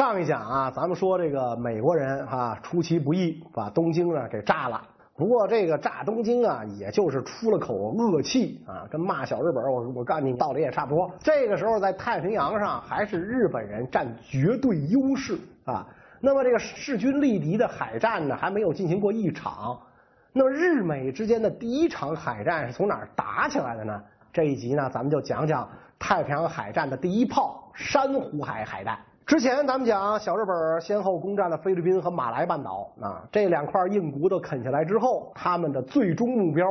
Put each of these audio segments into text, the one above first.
上一讲啊，咱们说这个美国人哈出其不意把东京呢给炸了。不过这个炸东京啊，也就是出了口恶气啊，跟骂小日本我我干你道理也差不多。这个时候在太平洋上还是日本人占绝对优势啊。那么这个势均力敌的海战呢，还没有进行过一场。那么日美之间的第一场海战是从哪儿打起来的呢？这一集呢，咱们就讲讲太平洋海战的第一炮——珊瑚海海战。之前咱们讲小日本先后攻占了菲律宾和马来半岛啊，这两块硬骨头啃下来之后，他们的最终目标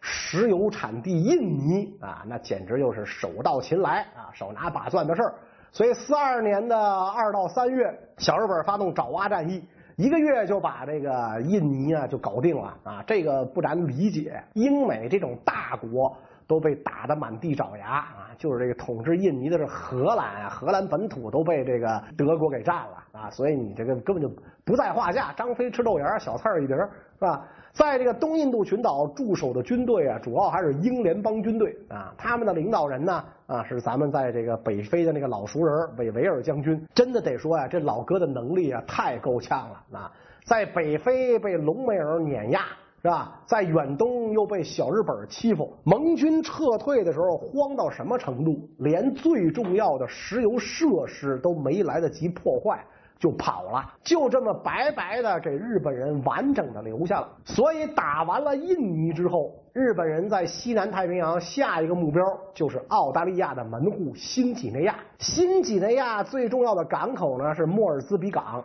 石油产地印尼啊，那简直就是手到擒来啊，手拿把攥的事儿。所以四二年的二到三月，小日本发动爪哇战役，一个月就把这个印尼啊就搞定了啊，这个不难理解，英美这种大国。都被打得满地找牙啊！就是这个统治印尼的是荷兰啊，荷兰本土都被这个德国给占了啊，所以你这个根本就不在话下。张飞吃豆芽，小菜一碟是吧？在这个东印度群岛驻守的军队啊，主要还是英联邦军队啊。他们的领导人呢啊，是咱们在这个北非的那个老熟人韦维尔将军。真的得说呀，这老哥的能力啊，太够呛了啊！在北非被隆美尔碾压。是吧？在远东又被小日本欺负，盟军撤退的时候慌到什么程度？连最重要的石油设施都没来得及破坏就跑了，就这么白白的给日本人完整的留下了。所以打完了印尼之后，日本人在西南太平洋下一个目标就是澳大利亚的门户新几内亚。新几内亚最重要的港口呢是莫尔兹比港。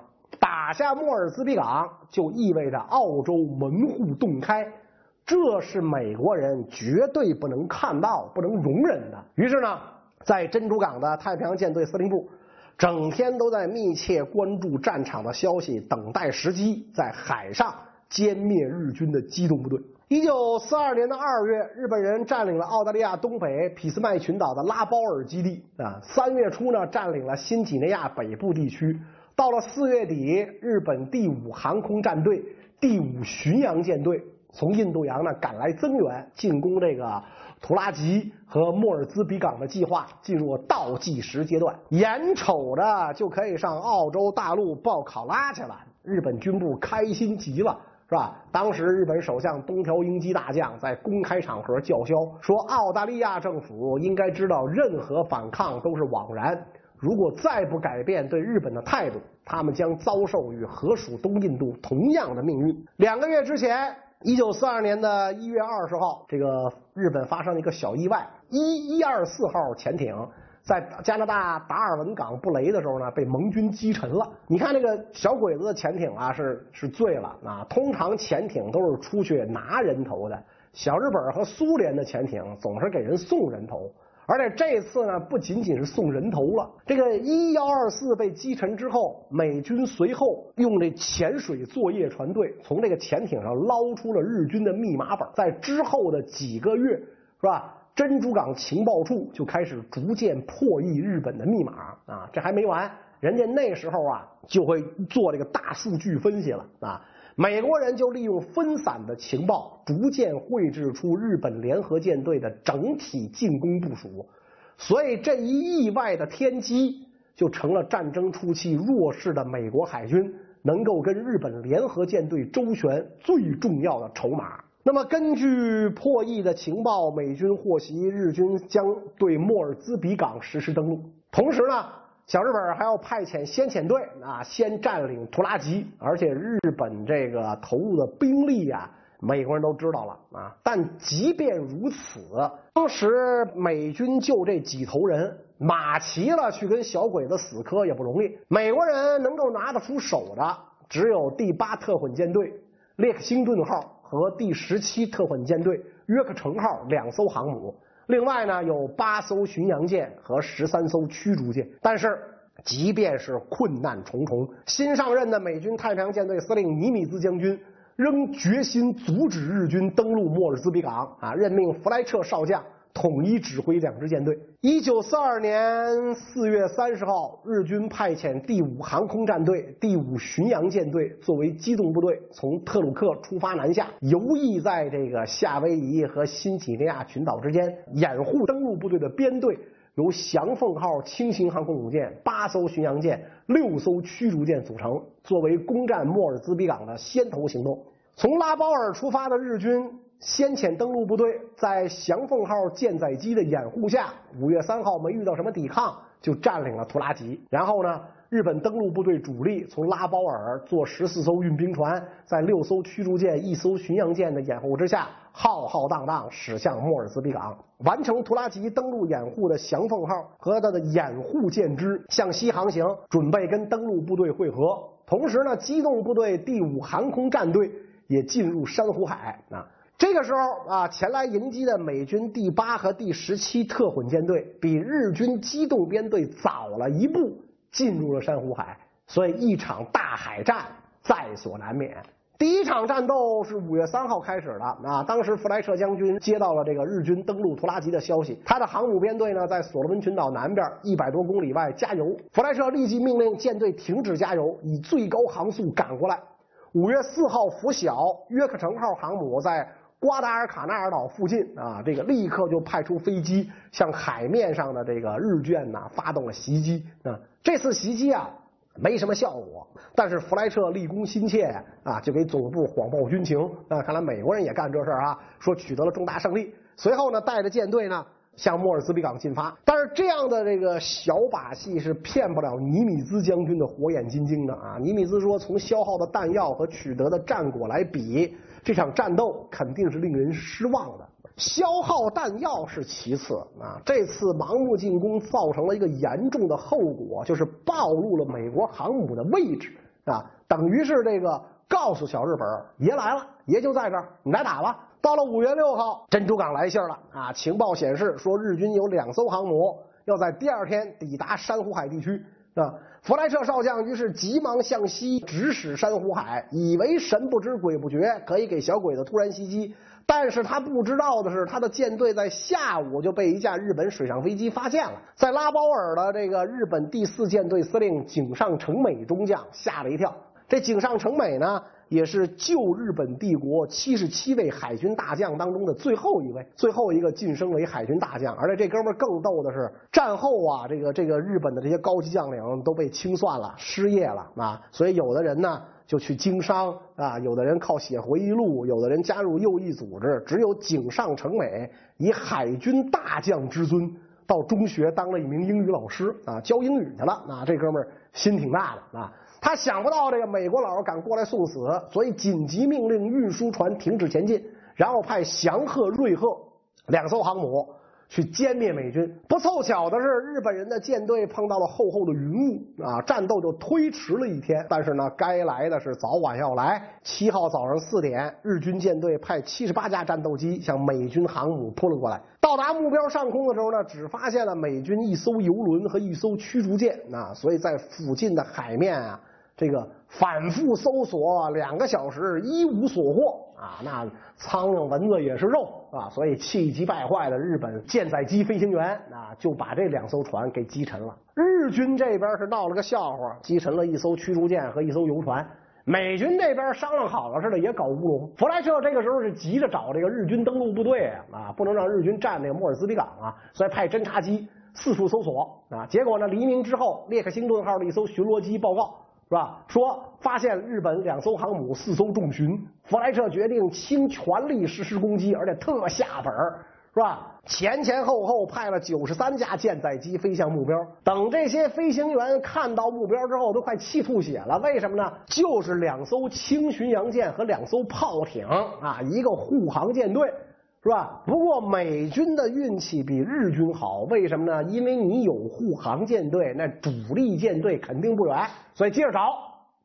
打下莫尔兹比港，就意味着澳洲门户洞开，这是美国人绝对不能看到、不能容忍的。于是呢，在珍珠港的太平洋舰队司令部，整天都在密切关注战场的消息，等待时机在海上歼灭日军的机动部队。一九四二年的二月，日本人占领了澳大利亚东北俾斯麦群岛的拉包尔基地啊。三月初呢，占领了新几内亚北部地区。到了四月底，日本第五航空战队、第五巡洋舰队从印度洋呢赶来增援，进攻这个图拉吉和莫尔兹比港的计划进入倒计时阶段，眼瞅着就可以上澳洲大陆报考拉去了。日本军部开心极了，是吧？当时日本首相东条英机大将在公开场合叫嚣说：“澳大利亚政府应该知道，任何反抗都是枉然。”如果再不改变对日本的态度，他们将遭受与河属东印度同样的命运。两个月之前，一九四二年的一月二十号，这个日本发生了一个小意外：一一二四号潜艇在加拿大达尔文港布雷的时候呢，被盟军击沉了。你看那个小鬼子的潜艇啊，是是醉了啊！通常潜艇都是出去拿人头的，小日本和苏联的潜艇总是给人送人头。而且这次呢，不仅仅是送人头了。这个一幺二四被击沉之后，美军随后用这潜水作业船队从这个潜艇上捞出了日军的密码本。在之后的几个月，是吧？珍珠港情报处就开始逐渐破译日本的密码啊。这还没完，人家那时候啊就会做这个大数据分析了啊。美国人就利用分散的情报，逐渐绘制出日本联合舰队的整体进攻部署，所以这一意外的天机，就成了战争初期弱势的美国海军能够跟日本联合舰队周旋最重要的筹码。那么，根据破译的情报，美军获悉日军将对莫尔兹比港实施登陆，同时呢。小日本还要派遣先遣队啊，先占领图拉吉，而且日本这个投入的兵力啊，美国人都知道了啊。但即便如此，当时美军就这几头人，马齐了去跟小鬼子死磕也不容易。美国人能够拿得出手的，只有第八特混舰队列克星顿号和第十七特混舰队约克城号两艘航母。另外呢，有八艘巡洋舰和十三艘驱逐舰。但是，即便是困难重重，新上任的美军太平洋舰队司令尼米兹将军仍决心阻止日军登陆莫尔兹比港啊，任命弗莱彻少将。统一指挥两支舰队。一九四二年四月三十号，日军派遣第五航空战队、第五巡洋舰队作为机动部队，从特鲁克出发南下，游弋在这个夏威夷和新几内亚群岛之间，掩护登陆部队的编队由翔凤号轻型航空母舰、八艘巡洋舰、六艘驱逐舰组成，作为攻占莫尔兹比港的先头行动。从拉包尔出发的日军先遣登陆部队，在翔凤号舰载机的掩护下，五月三号没遇到什么抵抗，就占领了图拉吉。然后呢，日本登陆部队主力从拉包尔坐十四艘运兵船，在六艘驱逐舰、一艘巡洋舰的掩护之下，浩浩荡荡驶向莫尔兹比港，完成图拉吉登陆掩护的翔凤号和它的掩护舰只向西航行，准备跟登陆部队会合。同时呢，机动部队第五航空战队。也进入珊瑚海啊！这个时候啊，前来迎击的美军第八和第十七特混舰队比日军机动编队早了一步进入了珊瑚海，所以一场大海战在所难免。第一场战斗是五月三号开始的啊，当时弗莱彻将军接到了这个日军登陆图拉吉的消息，他的航母编队呢在所罗门群岛南边一百多公里外加油，弗莱彻立即命令舰队停止加油，以最高航速赶过来。五月四号，拂晓，约克城号航母在瓜达尔卡纳尔岛附近啊，这个立刻就派出飞机向海面上的这个日舰呐发动了袭击啊。这次袭击啊没什么效果，但是弗莱彻立功心切啊，就给总部谎报军情啊。看来美国人也干这事啊，说取得了重大胜利。随后呢，带着舰队呢。向莫尔兹比港进发，但是这样的这个小把戏是骗不了尼米兹将军的火眼金睛的啊！尼米兹说，从消耗的弹药和取得的战果来比，这场战斗肯定是令人失望的。消耗弹药是其次啊，这次盲目进攻造成了一个严重的后果，就是暴露了美国航母的位置啊，等于是这个告诉小日本爷来了，爷就在这儿，你来打吧。到了五月六号，珍珠港来信了啊！情报显示说，日军有两艘航母要在第二天抵达珊瑚海地区啊。弗莱彻少将于是急忙向西直驶珊瑚海，以为神不知鬼不觉可以给小鬼子突然袭击。但是他不知道的是，他的舰队在下午就被一架日本水上飞机发现了。在拉包尔的这个日本第四舰队司令井上成美中将吓了一跳。这井上成美呢？也是旧日本帝国七十七位海军大将当中的最后一位，最后一个晋升为海军大将。而且这哥们更逗的是，战后啊，这个这个日本的这些高级将领都被清算了，失业了啊。所以有的人呢就去经商啊，有的人靠写回忆录，有的人加入右翼组织。只有井上成美以海军大将之尊到中学当了一名英语老师啊，教英语去了。啊，这哥们心挺大的啊。他想不到这个美国佬敢过来送死，所以紧急命令运输船停止前进，然后派翔鹤、瑞鹤两艘航母去歼灭美军。不凑巧的是，日本人的舰队碰到了厚厚的云雾啊，战斗就推迟了一天。但是呢，该来的是早晚要来。七号早上四点，日军舰队派七十八架战斗机向美军航母扑了过来。到达目标上空的时候呢，只发现了美军一艘游轮和一艘驱逐舰啊，所以在附近的海面啊。这个反复搜索两个小时，一无所获啊！那苍蝇蚊子也是肉啊！所以气急败坏的日本舰载机飞行员啊，就把这两艘船给击沉了。日军这边是闹了个笑话，击沉了一艘驱逐舰和一艘游船。美军这边商量好了似的，也搞乌龙。弗莱彻这个时候是急着找这个日军登陆部队啊，不能让日军占这个莫尔兹比港啊，所以派侦察机四处搜索啊。结果呢，黎明之后，列克星顿号的一艘巡逻机报告。是吧？说发现日本两艘航母、四艘重巡，弗莱彻决定倾全力实施攻击，而且特下本儿是吧？前前后后派了九十三架舰载机飞向目标。等这些飞行员看到目标之后，都快气吐血了。为什么呢？就是两艘轻巡洋舰和两艘炮艇啊，一个护航舰队。是吧？不过美军的运气比日军好，为什么呢？因为你有护航舰队，那主力舰队肯定不远，所以接着找，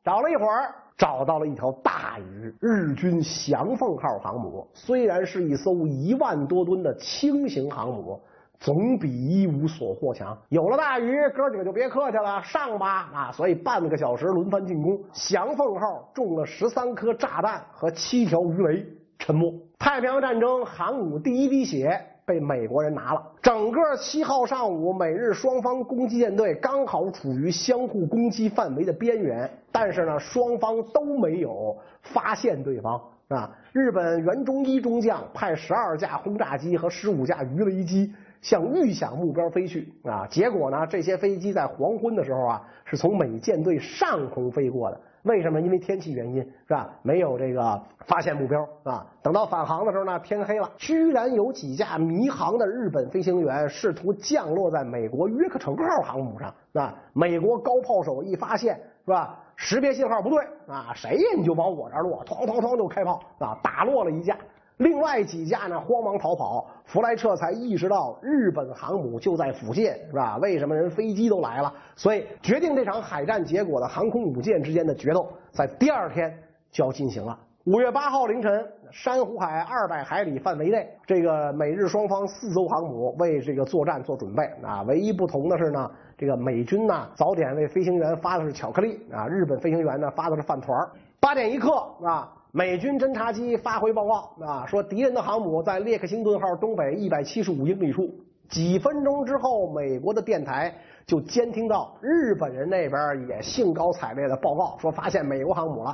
找了一会儿，找到了一条大鱼——日军翔凤号航母。虽然是一艘一万多吨的轻型航母，总比一无所获强。有了大鱼，哥几个就别客气了，上吧！啊，所以半个小时轮番进攻，翔凤号中了十三颗炸弹和七条鱼雷。沉没。太平洋战争航母第一滴血被美国人拿了。整个七号上午，美日双方攻击舰队刚好处于相互攻击范围的边缘，但是呢，双方都没有发现对方啊。日本原中一中将派十二架轰炸机和十五架鱼雷机向预想目标飞去啊。结果呢，这些飞机在黄昏的时候啊，是从美舰队上空飞过的。为什么？因为天气原因，是吧？没有这个发现目标啊。等到返航的时候呢，天黑了，居然有几架迷航的日本飞行员试图降落在美国约克城号航母上啊。美国高炮手一发现，是吧？识别信号不对啊，谁呀？你就往我这儿落，哐哐哐就开炮啊，打落了一架。另外几架呢，慌忙逃跑。弗莱彻才意识到日本航母就在附近，是吧？为什么人飞机都来了？所以决定这场海战结果的航空母舰之间的决斗，在第二天就要进行了。五月八号凌晨，珊瑚海二百海里范围内，这个美日双方四艘航母为这个作战做准备啊。唯一不同的是呢，这个美军呢早点为飞行员发的是巧克力啊，日本飞行员呢发的是饭团八点一刻啊。美军侦察机发回报告啊，说敌人的航母在列克星顿号东北一百七十五英里处。几分钟之后，美国的电台就监听到日本人那边也兴高采烈的报告，说发现美国航母了。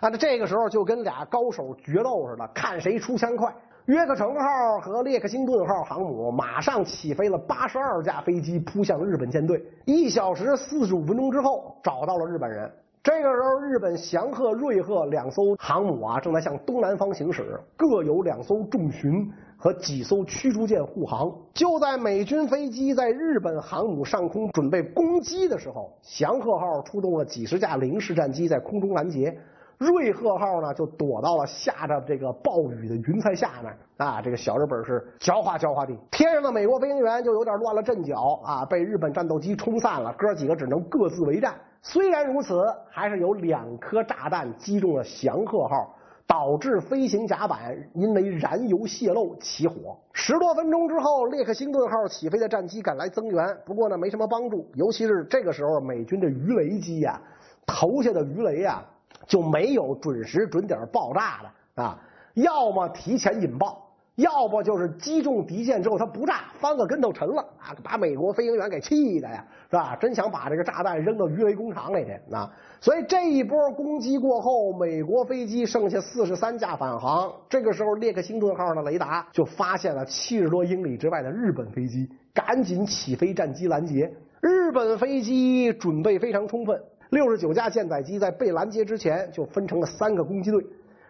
啊，那这个时候就跟俩高手决斗似的，看谁出枪快。约克城号和列克星顿号航母马上起飞了八十二架飞机，扑向日本舰队。一小时四十五分钟之后，找到了日本人。这个时候，日本翔鹤、瑞鹤两艘航母啊，正在向东南方行驶，各有两艘重巡和几艘驱逐舰护航。就在美军飞机在日本航母上空准备攻击的时候，翔鹤号出动了几十架零式战机在空中拦截，瑞鹤号呢就躲到了下着这个暴雨的云彩下面啊。这个小日本是狡猾狡猾的，天上的美国飞行员就有点乱了阵脚啊，被日本战斗机冲散了，哥几个只能各自为战。虽然如此，还是有两颗炸弹击中了翔鹤号，导致飞行甲板因为燃油泄漏起火。十多分钟之后，列克星顿号起飞的战机赶来增援，不过呢没什么帮助，尤其是这个时候美军的鱼雷机呀投下的鱼雷呀就没有准时准点爆炸的啊，要么提前引爆。要不就是击中敌舰之后它不炸，翻个跟头沉了啊！把美国飞行员给气的呀，是吧？真想把这个炸弹扔到鱼雷工厂里去啊！所以这一波攻击过后，美国飞机剩下四十三架返航。这个时候，列克星顿号的雷达就发现了七十多英里之外的日本飞机，赶紧起飞战机拦截。日本飞机准备非常充分，六十九架舰载机在被拦截之前就分成了三个攻击队。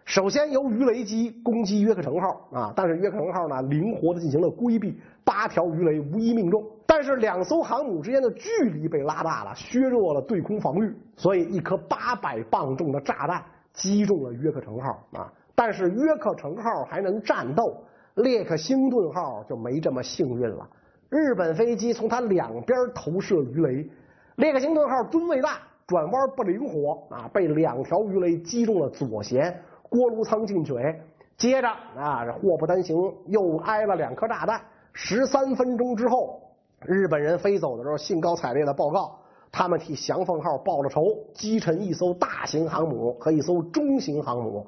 首先由鱼雷机攻击约克城号啊，但是约克城号呢灵活的进行了规避，八条鱼雷无一命中。但是两艘航母之间的距离被拉大了，削弱了对空防御，所以一颗八百磅重的炸弹击中了约克城号啊。但是约克城号还能战斗，列克星顿号就没这么幸运了。日本飞机从它两边投射鱼雷，列克星顿号吨位大，转弯不灵活啊，被两条鱼雷击中了左舷。锅炉舱进水，接着啊，这祸不单行，又挨了两颗炸弹。十三分钟之后，日本人飞走的时候，兴高采烈的报告，他们替翔凤号报了仇，击沉一艘大型航母和一艘中型航母。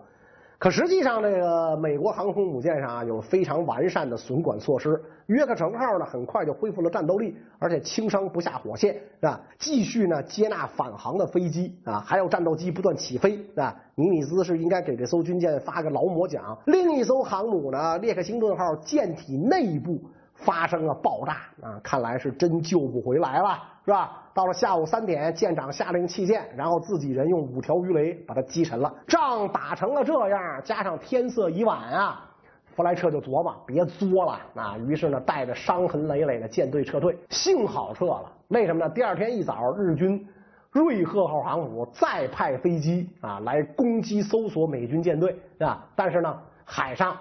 可实际上，这个美国航空母舰上啊有非常完善的损管措施。约克城号呢很快就恢复了战斗力，而且轻伤不下火线，是吧？继续呢接纳返航的飞机啊，还有战斗机不断起飞，是吧？尼米兹是应该给这艘军舰发个劳模奖。另一艘航母呢，列克星顿号舰体内部。发生了爆炸啊！看来是真救不回来了，是吧？到了下午三点，舰长下令弃舰，然后自己人用五条鱼雷把它击沉了。仗打成了这样，加上天色已晚啊，弗莱彻就琢磨别作了啊。于是呢，带着伤痕累累的舰队撤退。幸好撤了，为什么呢？第二天一早，日军瑞鹤号航母再派飞机啊来攻击搜索美军舰队啊，但是呢，海上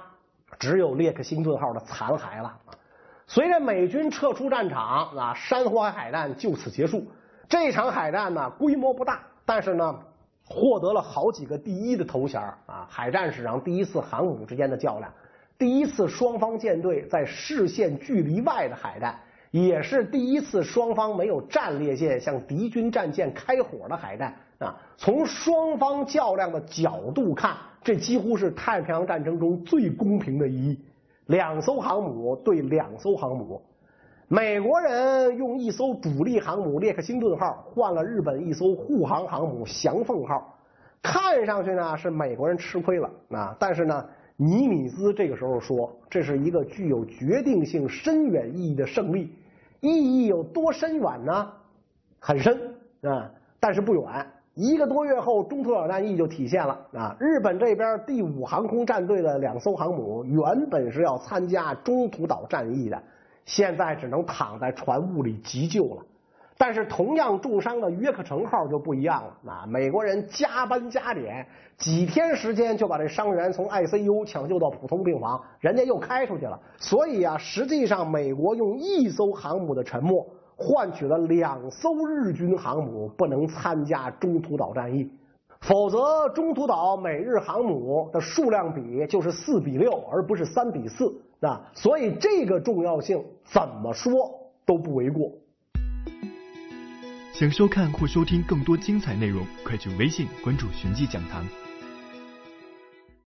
只有列克星顿号的残骸了。随着美军撤出战场啊，珊瑚海海战就此结束。这场海战呢，规模不大，但是呢，获得了好几个第一的头衔啊。海战史上第一次航母之间的较量，第一次双方舰队在视线距离外的海战，也是第一次双方没有战列舰向敌军战舰开火的海战啊。从双方较量的角度看，这几乎是太平洋战争中最公平的一役。两艘航母对两艘航母，美国人用一艘主力航母列克星顿号换了日本一艘护航航母翔凤号，看上去呢是美国人吃亏了啊，但是呢尼米兹这个时候说，这是一个具有决定性、深远意义的胜利。意义有多深远呢？很深啊，但是不远。一个多月后，中途岛战役就体现了啊！日本这边第五航空战队的两艘航母原本是要参加中途岛战役的，现在只能躺在船坞里急救了。但是同样重伤的约克城号就不一样了啊！美国人加班加点，几天时间就把这伤员从 ICU 抢救到普通病房，人家又开出去了。所以啊，实际上美国用一艘航母的沉没。换取了两艘日军航母不能参加中途岛战役，否则中途岛美日航母的数量比就是四比六，而不是三比四啊！所以这个重要性怎么说都不为过。想收看或收听更多精彩内容，快去微信关注“寻迹讲堂”。